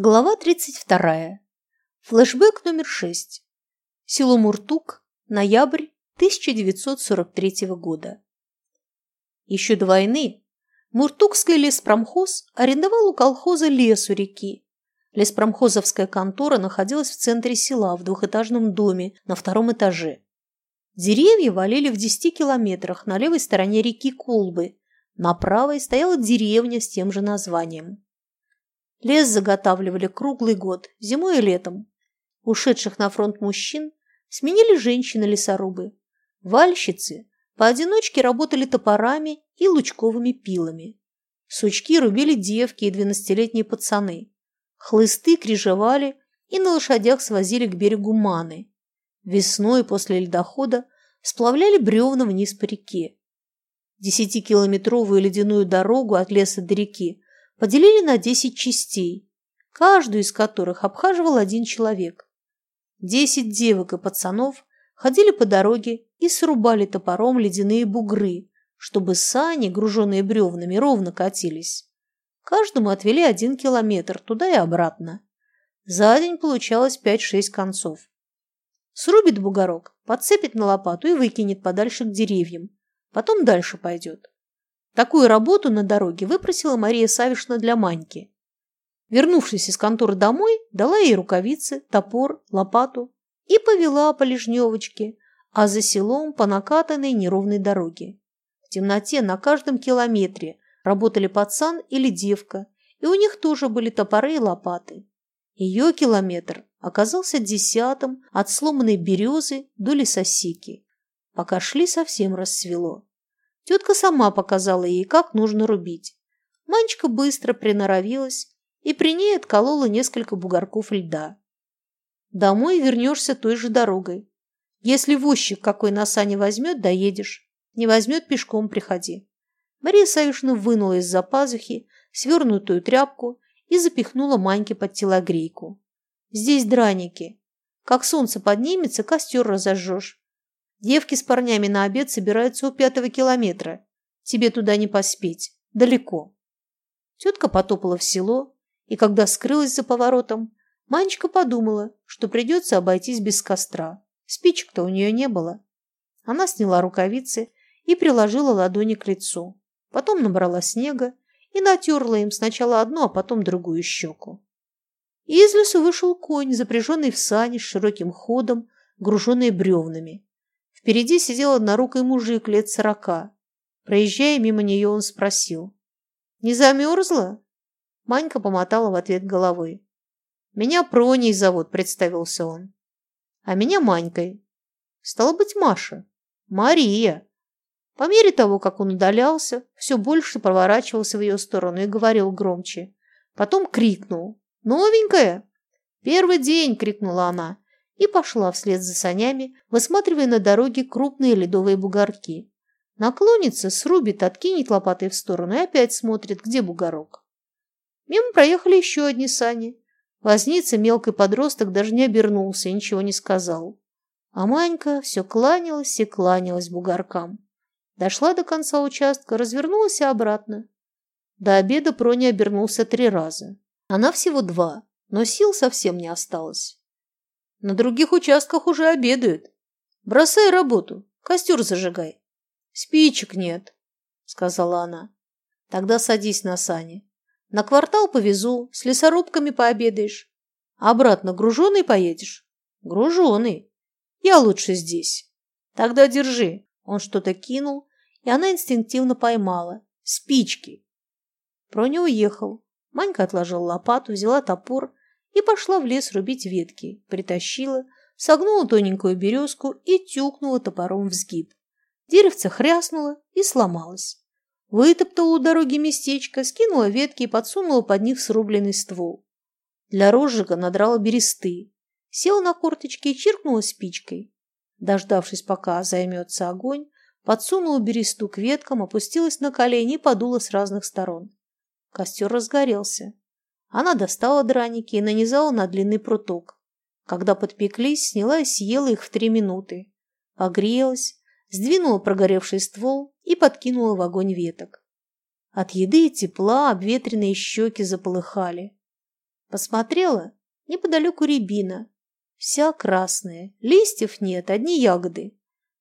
Глава 32. Флэшбэк номер 6. Село Муртук. Ноябрь 1943 года. Еще до войны Муртукский леспромхоз арендовал у колхоза лес у реки. Леспромхозовская контора находилась в центре села в двухэтажном доме на втором этаже. Деревья валили в 10 километрах на левой стороне реки Колбы. На правой стояла деревня с тем же названием. Лес заготавливали круглый год, зимой и летом. Ушедших на фронт мужчин сменили женщины-лесорубы. Вальщицы поодиночке работали топорами и лучковыми пилами. Сучки рубили девки и двенадцатилетние пацаны. Хлысты крижевали и на лошадях свозили к берегу Маны. Весной после ледохода сплавляли бревна вниз по реке. Десятикилометровую ледяную дорогу от леса до реки поделили на 10 частей, каждую из которых обхаживал один человек. Десять девок и пацанов ходили по дороге и срубали топором ледяные бугры, чтобы сани, груженные бревнами, ровно катились. Каждому отвели один километр туда и обратно. За день получалось 5-6 концов. Срубит бугорок, подцепит на лопату и выкинет подальше к деревьям. Потом дальше пойдет. Такую работу на дороге выпросила Мария Савишна для Маньки. Вернувшись из конторы домой, дала ей рукавицы, топор, лопату и повела по лежневочке, а за селом по накатанной неровной дороге. В темноте на каждом километре работали пацан или девка, и у них тоже были топоры и лопаты. Ее километр оказался десятым от сломанной березы до лесосеки. Пока шли, совсем рассвело. Тетка сама показала ей, как нужно рубить. Манечка быстро приноровилась и при ней отколола несколько бугорков льда. Домой вернешься той же дорогой. Если возчик какой на сане возьмет, доедешь. Не возьмет, пешком приходи. Мария Савишна вынула из-за пазухи свернутую тряпку и запихнула Маньке под телогрейку. Здесь драники. Как солнце поднимется, костер разожжешь. Девки с парнями на обед собираются у пятого километра. Тебе туда не поспеть. Далеко. Тетка потопала в село, и когда скрылась за поворотом, Манечка подумала, что придется обойтись без костра. Спичек-то у нее не было. Она сняла рукавицы и приложила ладони к лицу. Потом набрала снега и натерла им сначала одну, а потом другую щеку. из лесу вышел конь, запряженный в сани с широким ходом, груженный бревнами. Впереди сидел однорукий мужик лет сорока. Проезжая мимо нее, он спросил. «Не замерзла?» Манька помотала в ответ головой. «Меня Проней зовут», — представился он. «А меня Манькой». «Стало быть, Маша». «Мария». По мере того, как он удалялся, все больше поворачивался в ее сторону и говорил громче. Потом крикнул. «Новенькая?» «Первый день!» — крикнула она и пошла вслед за санями, высматривая на дороге крупные ледовые бугорки. Наклонится, срубит, откинет лопатой в сторону и опять смотрит, где бугорок. Мимо проехали еще одни сани. Возница, мелкий подросток, даже не обернулся и ничего не сказал. А Манька все кланялась и кланялась бугоркам. Дошла до конца участка, развернулась и обратно. До обеда Проня обернулся три раза. Она всего два, но сил совсем не осталось. На других участках уже обедают. Бросай работу, костер зажигай. Спичек нет, сказала она. Тогда садись на сани. На квартал повезу, с лесорубками пообедаешь. Обратно груженый поедешь? Груженый. Я лучше здесь. Тогда держи. Он что-то кинул, и она инстинктивно поймала. Спички. Проня уехал. Манька отложила лопату, взяла топор и пошла в лес рубить ветки, притащила, согнула тоненькую березку и тюкнула топором в сгиб. Деревце хряснуло и сломалось. Вытоптала у дороги местечко, скинула ветки и подсунула под них срубленный ствол. Для розжига надрала бересты, села на корточки и чиркнула спичкой. Дождавшись, пока займется огонь, подсунула бересту к веткам, опустилась на колени и подула с разных сторон. Костер разгорелся. Она достала драники и нанизала на длинный пруток. Когда подпеклись, сняла и съела их в три минуты. Погрелась, сдвинула прогоревший ствол и подкинула в огонь веток. От еды и тепла обветренные щеки заполыхали. Посмотрела, неподалеку рябина. Вся красная, листьев нет, одни ягоды.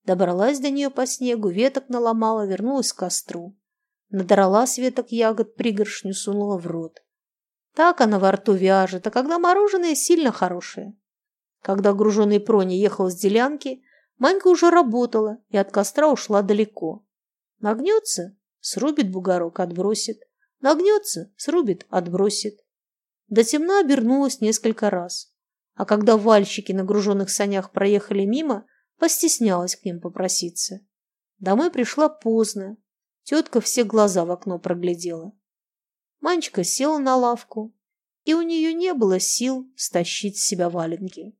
Добралась до нее по снегу, веток наломала, вернулась к костру. Надрала с веток ягод, пригоршню сунула в рот. Так она во рту вяжет, а когда мороженое сильно хорошее. Когда груженый Прони ехал с делянки, Манька уже работала и от костра ушла далеко. Нагнется – срубит бугорок, отбросит. Нагнется – срубит, отбросит. До темна обернулась несколько раз. А когда вальщики на груженных санях проехали мимо, постеснялась к ним попроситься. Домой пришла поздно. Тетка все глаза в окно проглядела. Манечка села на лавку, и у нее не было сил стащить с себя валенки.